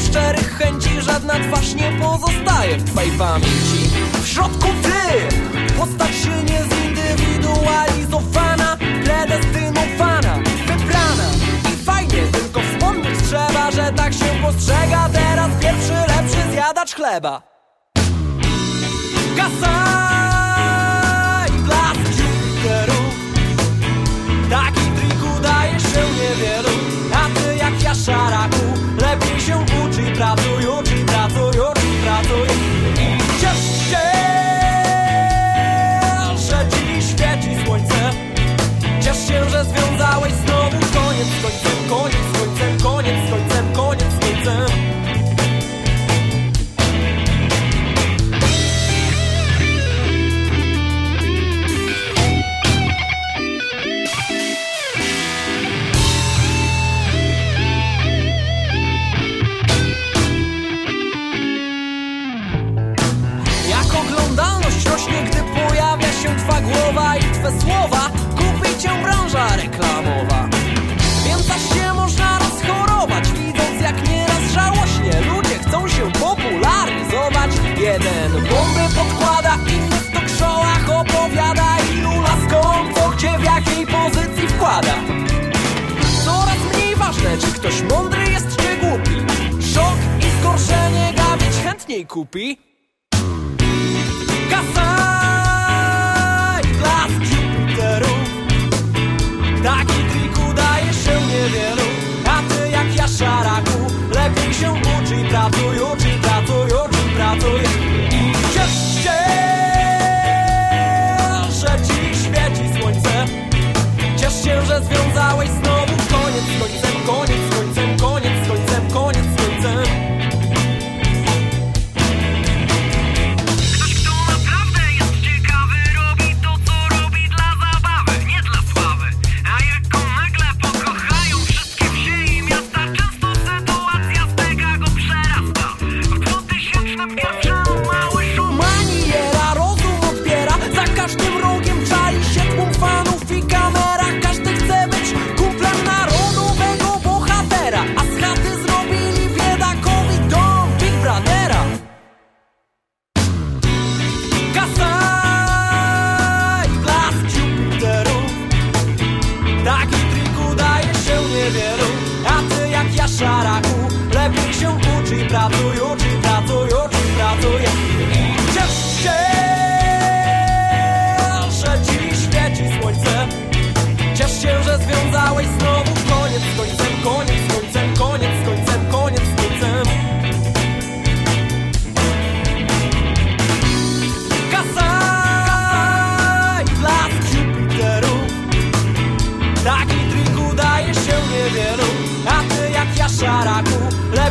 Szczerych chęci żadna twarz nie pozostaje w twojej pamięci. W środku ty, postać się nie zindywidualizowana Predestynowana, wybrana. I fajnie, tylko wspomnieć trzeba, że tak się postrzega. Teraz pierwszy lepszy zjadacz chleba. Kasa związałeś znowu. Koniec z końcem Koniec końcem, koniec końcem, koniec końcem. Jak oglądalność rośnie, gdy pojawia się twa głowa i twe słowa ktoś mądry jest, czy głupi. Szok i zgorszenie gawieć chętniej kupi. Kasa wielu, a ty jak ja szaraku. Lepiej się uczy i pracuj, uczy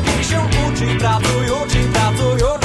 пишем, учи працую.